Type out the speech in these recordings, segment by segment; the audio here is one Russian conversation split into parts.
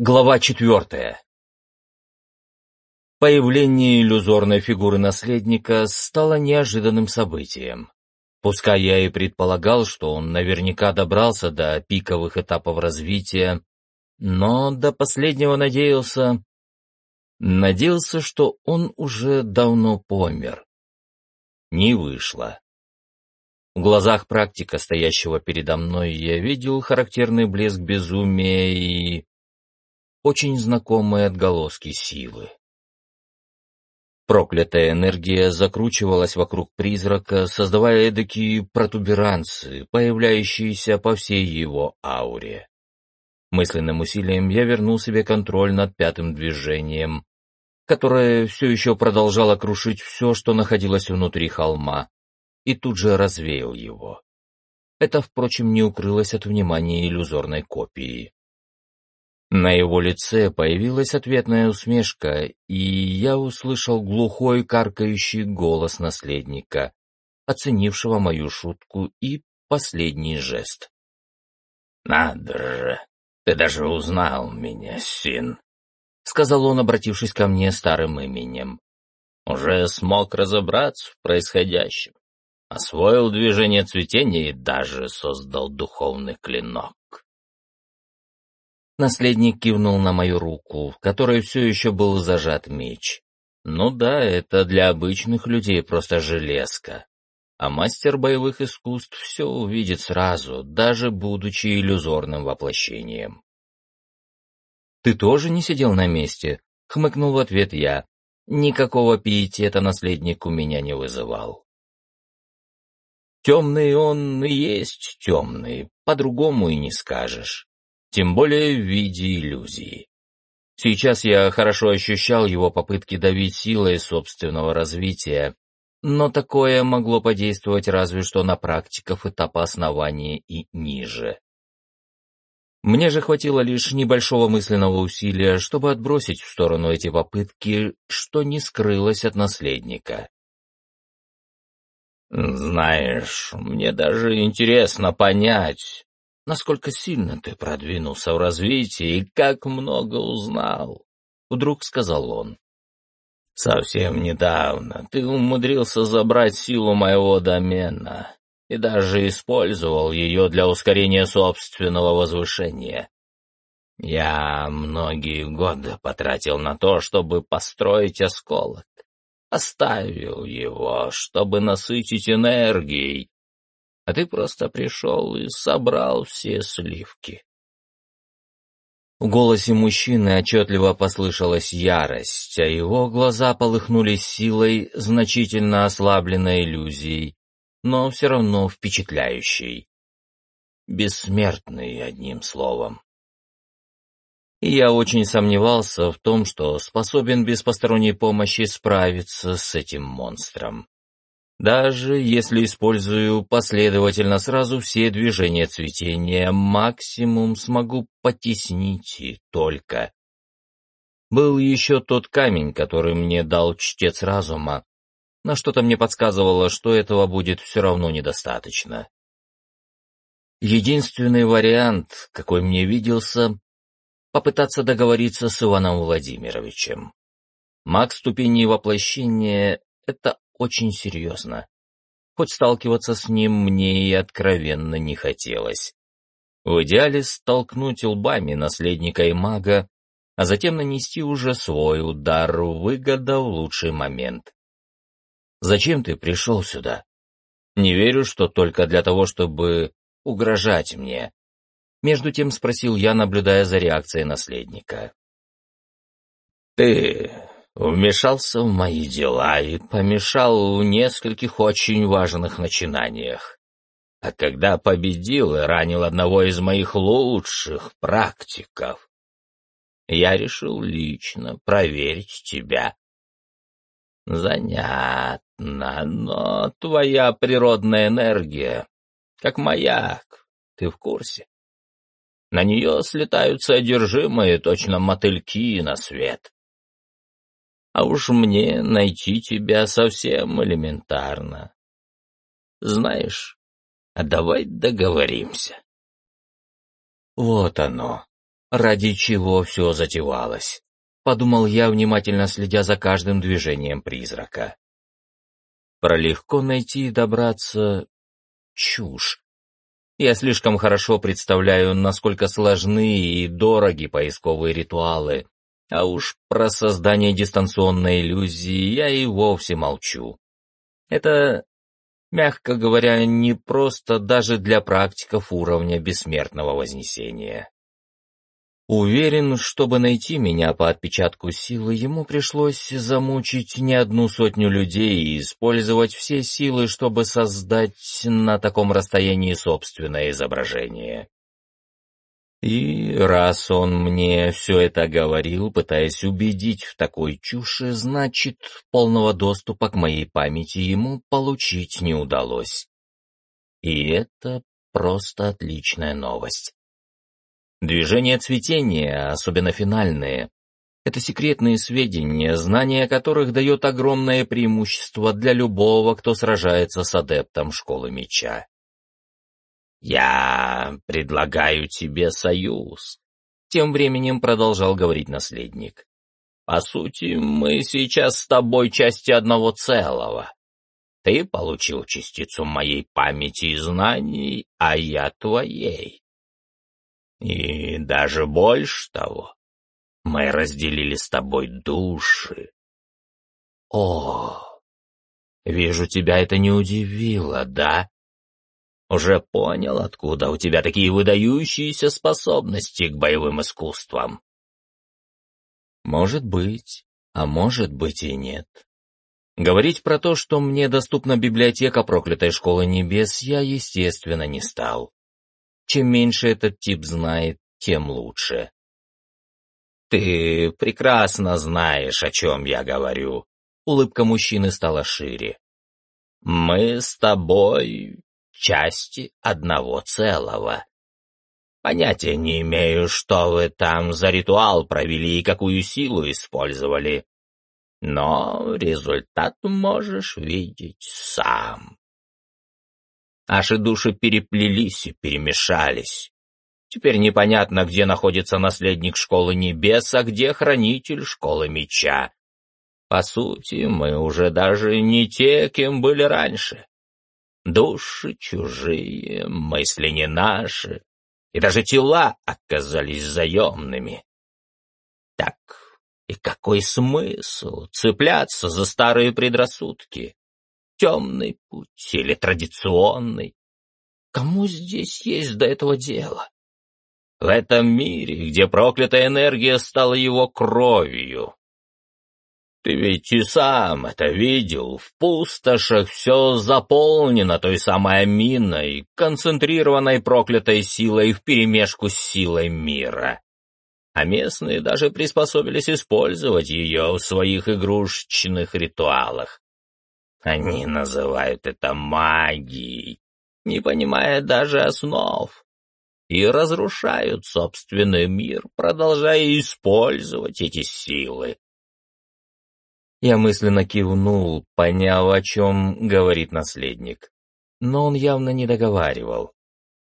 Глава четвертая. Появление иллюзорной фигуры наследника стало неожиданным событием. Пускай я и предполагал, что он наверняка добрался до пиковых этапов развития, но до последнего надеялся... Надеялся, что он уже давно помер. Не вышло. В глазах практика, стоящего передо мной, я видел характерный блеск безумия и очень знакомые отголоски силы. Проклятая энергия закручивалась вокруг призрака, создавая эдакие протуберанцы, появляющиеся по всей его ауре. Мысленным усилием я вернул себе контроль над пятым движением, которое все еще продолжало крушить все, что находилось внутри холма, и тут же развеял его. Это, впрочем, не укрылось от внимания иллюзорной копии. На его лице появилась ответная усмешка, и я услышал глухой каркающий голос наследника, оценившего мою шутку и последний жест. «Надо же, ты даже узнал меня, Син», — сказал он, обратившись ко мне старым именем. «Уже смог разобраться в происходящем, освоил движение цветения и даже создал духовный клинок». Наследник кивнул на мою руку, в которой все еще был зажат меч. Ну да, это для обычных людей просто железка. А мастер боевых искусств все увидит сразу, даже будучи иллюзорным воплощением. «Ты тоже не сидел на месте?» — хмыкнул в ответ я. Никакого пиетета наследник у меня не вызывал. Темный он и есть темный, по-другому и не скажешь тем более в виде иллюзии. Сейчас я хорошо ощущал его попытки давить силой собственного развития, но такое могло подействовать разве что на практиков этапа основания и ниже. Мне же хватило лишь небольшого мысленного усилия, чтобы отбросить в сторону эти попытки, что не скрылось от наследника. «Знаешь, мне даже интересно понять, насколько сильно ты продвинулся в развитии и как много узнал», — вдруг сказал он. «Совсем недавно ты умудрился забрать силу моего домена и даже использовал ее для ускорения собственного возвышения. Я многие годы потратил на то, чтобы построить осколок. Оставил его, чтобы насытить энергией, а ты просто пришел и собрал все сливки. В голосе мужчины отчетливо послышалась ярость, а его глаза полыхнули силой, значительно ослабленной иллюзией, но все равно впечатляющей. Бессмертный, одним словом. И я очень сомневался в том, что способен без посторонней помощи справиться с этим монстром. Даже если использую последовательно сразу все движения цветения, максимум смогу потеснить и только. Был еще тот камень, который мне дал чтец разума, но что-то мне подсказывало, что этого будет все равно недостаточно. Единственный вариант, какой мне виделся, попытаться договориться с Иваном Владимировичем. Маг ступени воплощения — это очень серьезно. Хоть сталкиваться с ним мне и откровенно не хотелось. В идеале столкнуть лбами наследника и мага, а затем нанести уже свой удар, выгода в лучший момент. «Зачем ты пришел сюда?» «Не верю, что только для того, чтобы угрожать мне», между тем спросил я, наблюдая за реакцией наследника. «Ты вмешался в мои дела и помешал в нескольких очень важных начинаниях. А когда победил и ранил одного из моих лучших практиков, я решил лично проверить тебя. Занятно, но твоя природная энергия, как маяк, ты в курсе? На нее слетаются одержимые, точно мотыльки на свет. А уж мне найти тебя совсем элементарно. Знаешь, а давай договоримся. Вот оно. ради чего все затевалось. Подумал я, внимательно следя за каждым движением призрака. Про легко найти и добраться — чушь. Я слишком хорошо представляю, насколько сложны и дороги поисковые ритуалы, а уж про создание дистанционной иллюзии я и вовсе молчу. Это, мягко говоря, не просто даже для практиков уровня бессмертного вознесения. Уверен, чтобы найти меня по отпечатку силы, ему пришлось замучить не одну сотню людей и использовать все силы, чтобы создать на таком расстоянии собственное изображение. И раз он мне все это говорил, пытаясь убедить в такой чуши, значит, полного доступа к моей памяти ему получить не удалось. И это просто отличная новость. Движения цветения, особенно финальные, это секретные сведения, знание которых дает огромное преимущество для любого, кто сражается с адептом школы меча. «Я предлагаю тебе союз», — тем временем продолжал говорить наследник. «По сути, мы сейчас с тобой части одного целого. Ты получил частицу моей памяти и знаний, а я твоей. И даже больше того, мы разделили с тобой души. О, вижу, тебя это не удивило, да? Уже понял, откуда у тебя такие выдающиеся способности к боевым искусствам? Может быть, а может быть и нет. Говорить про то, что мне доступна библиотека проклятой школы небес, я, естественно, не стал. Чем меньше этот тип знает, тем лучше. «Ты прекрасно знаешь, о чем я говорю». Улыбка мужчины стала шире. «Мы с тобой части одного целого. Понятия не имею, что вы там за ритуал провели и какую силу использовали. Но результат можешь видеть сам. Наши души переплелись и перемешались. Теперь непонятно, где находится наследник Школы Небес, а где хранитель Школы Меча. По сути, мы уже даже не те, кем были раньше. Души чужие, мысли не наши, и даже тела оказались заемными. Так, и какой смысл цепляться за старые предрассудки? темный путь или традиционный. Кому здесь есть до этого дело? В этом мире, где проклятая энергия стала его кровью. Ты ведь и сам это видел, в пустошах все заполнено той самой аминой, концентрированной проклятой силой вперемешку с силой мира. А местные даже приспособились использовать ее в своих игрушечных ритуалах. Они называют это магией, не понимая даже основ, и разрушают собственный мир, продолжая использовать эти силы. Я мысленно кивнул, поняв, о чем говорит наследник. Но он явно не договаривал.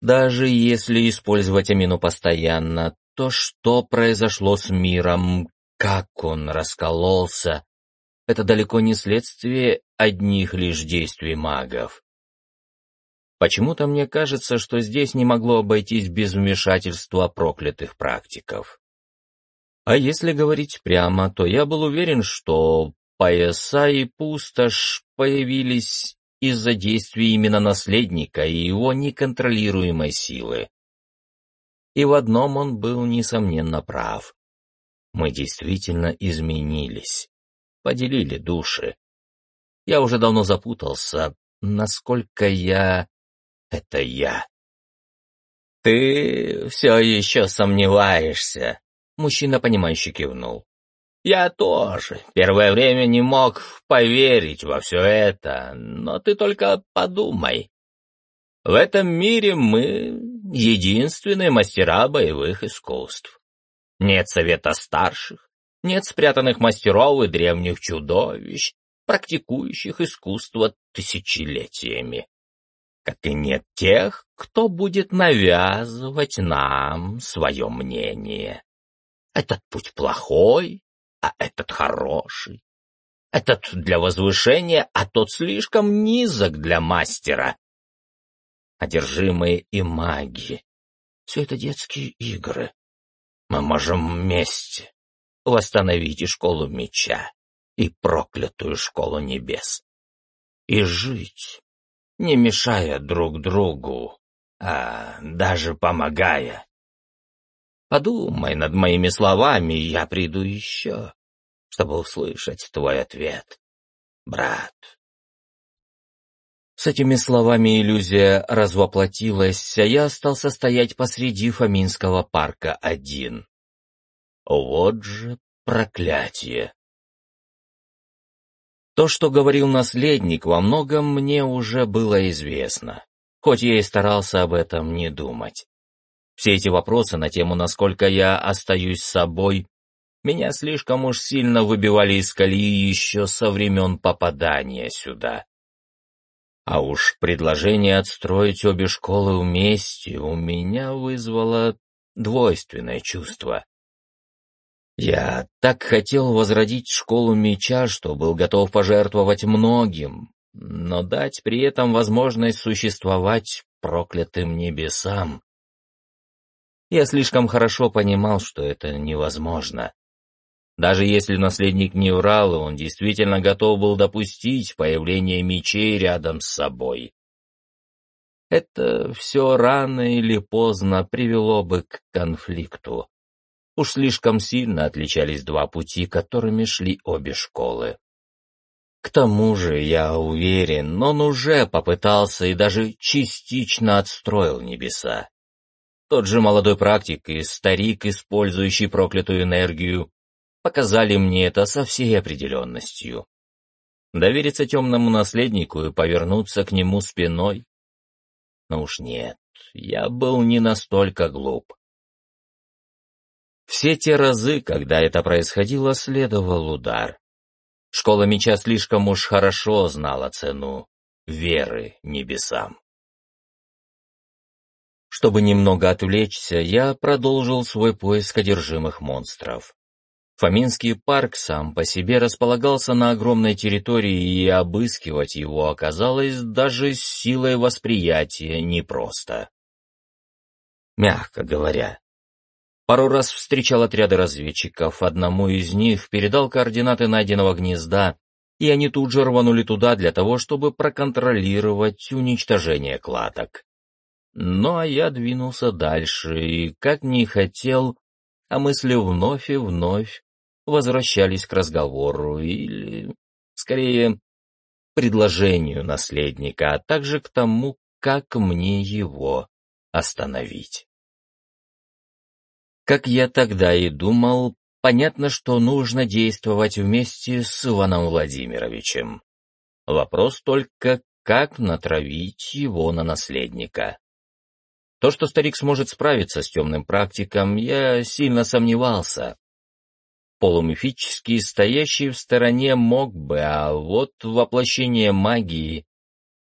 Даже если использовать амину постоянно, то что произошло с миром, как он раскололся, это далеко не следствие одних лишь действий магов. Почему-то мне кажется, что здесь не могло обойтись без вмешательства проклятых практиков. А если говорить прямо, то я был уверен, что пояса и пустошь появились из-за действий именно наследника и его неконтролируемой силы. И в одном он был, несомненно, прав. Мы действительно изменились поделили души. Я уже давно запутался, насколько я... это я. «Ты все еще сомневаешься», — мужчина, понимающе кивнул. «Я тоже первое время не мог поверить во все это, но ты только подумай. В этом мире мы единственные мастера боевых искусств. Нет совета старших, нет спрятанных мастеров и древних чудовищ, практикующих искусство тысячелетиями. Как и нет тех, кто будет навязывать нам свое мнение. Этот путь плохой, а этот хороший. Этот для возвышения, а тот слишком низок для мастера. Одержимые и маги. Все это детские игры. Мы можем вместе восстановить и школу меча, и проклятую школу небес. И жить, не мешая друг другу, а даже помогая. Подумай над моими словами, я приду еще, чтобы услышать твой ответ, брат. С этими словами иллюзия развоплотилась, а я остался стоять посреди Фоминского парка один. Вот же проклятие! То, что говорил наследник, во многом мне уже было известно, хоть я и старался об этом не думать. Все эти вопросы на тему, насколько я остаюсь собой, меня слишком уж сильно выбивали из колеи еще со времен попадания сюда. А уж предложение отстроить обе школы вместе у меня вызвало двойственное чувство. Я так хотел возродить школу меча, что был готов пожертвовать многим, но дать при этом возможность существовать проклятым небесам. Я слишком хорошо понимал, что это невозможно. Даже если наследник не врал, он действительно готов был допустить появление мечей рядом с собой. Это все рано или поздно привело бы к конфликту. Уж слишком сильно отличались два пути, которыми шли обе школы. К тому же, я уверен, он уже попытался и даже частично отстроил небеса. Тот же молодой практик и старик, использующий проклятую энергию, показали мне это со всей определенностью. Довериться темному наследнику и повернуться к нему спиной? Ну уж нет, я был не настолько глуп. Все те разы, когда это происходило, следовал удар. Школа меча слишком уж хорошо знала цену веры небесам. Чтобы немного отвлечься, я продолжил свой поиск одержимых монстров. Фоминский парк сам по себе располагался на огромной территории, и обыскивать его оказалось даже с силой восприятия непросто. Мягко говоря, Пару раз встречал отряды разведчиков, одному из них передал координаты найденного гнезда, и они тут же рванули туда для того, чтобы проконтролировать уничтожение кладок. Ну а я двинулся дальше, и как не хотел, а мысли вновь и вновь возвращались к разговору или, скорее, предложению наследника, а также к тому, как мне его остановить. Как я тогда и думал, понятно, что нужно действовать вместе с Иваном Владимировичем. Вопрос только, как натравить его на наследника. То, что старик сможет справиться с темным практиком, я сильно сомневался. Полумифический, стоящий в стороне, мог бы, а вот воплощение магии,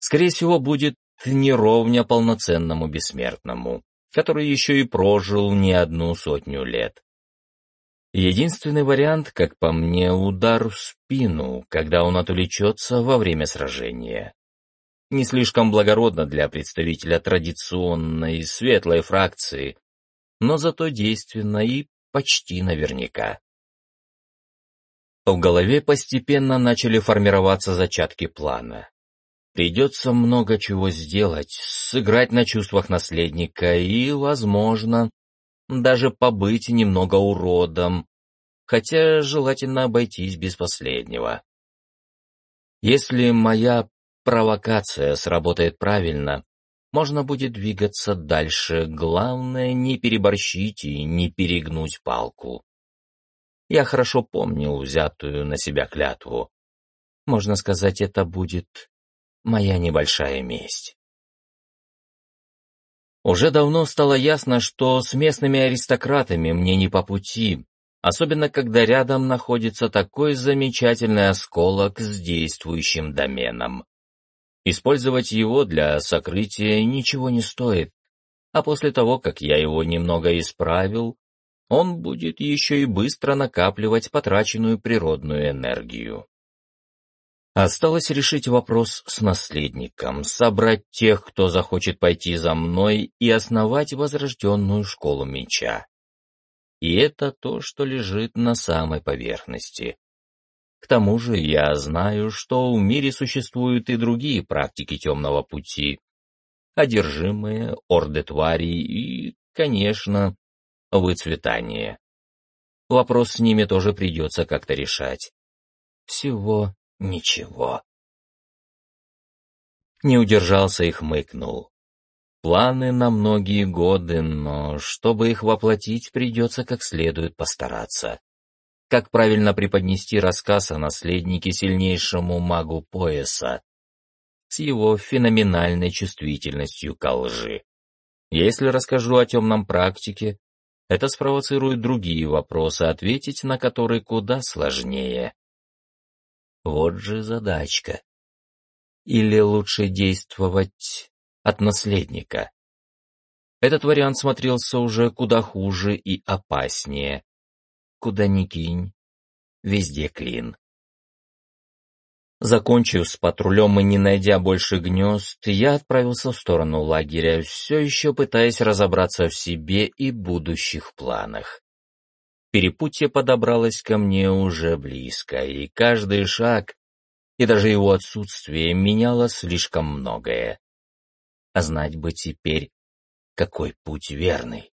скорее всего, будет неровня полноценному бессмертному который еще и прожил не одну сотню лет. Единственный вариант, как по мне, удар в спину, когда он отвлечется во время сражения. Не слишком благородно для представителя традиционной светлой фракции, но зато действенно и почти наверняка. В голове постепенно начали формироваться зачатки плана. Придется много чего сделать, сыграть на чувствах наследника и, возможно, даже побыть немного уродом, хотя желательно обойтись без последнего. Если моя провокация сработает правильно, можно будет двигаться дальше, главное не переборщить и не перегнуть палку. Я хорошо помнил взятую на себя клятву. Можно сказать, это будет моя небольшая месть. Уже давно стало ясно, что с местными аристократами мне не по пути, особенно когда рядом находится такой замечательный осколок с действующим доменом. Использовать его для сокрытия ничего не стоит, а после того, как я его немного исправил, он будет еще и быстро накапливать потраченную природную энергию. Осталось решить вопрос с наследником, собрать тех, кто захочет пойти за мной и основать возрожденную школу меча. И это то, что лежит на самой поверхности. К тому же я знаю, что в мире существуют и другие практики темного пути, одержимые, орды тварей и, конечно, выцветание. Вопрос с ними тоже придется как-то решать. Всего ничего. Не удержался и хмыкнул. Планы на многие годы, но чтобы их воплотить, придется как следует постараться. Как правильно преподнести рассказ о наследнике сильнейшему магу пояса с его феноменальной чувствительностью ко лжи? Если расскажу о темном практике, это спровоцирует другие вопросы, ответить на которые куда сложнее. Вот же задачка. Или лучше действовать от наследника? Этот вариант смотрелся уже куда хуже и опаснее. Куда ни кинь, везде клин. Закончив с патрулем и не найдя больше гнезд, я отправился в сторону лагеря, все еще пытаясь разобраться в себе и будущих планах. Перепутье подобралось ко мне уже близко, и каждый шаг, и даже его отсутствие меняло слишком многое. А знать бы теперь, какой путь верный.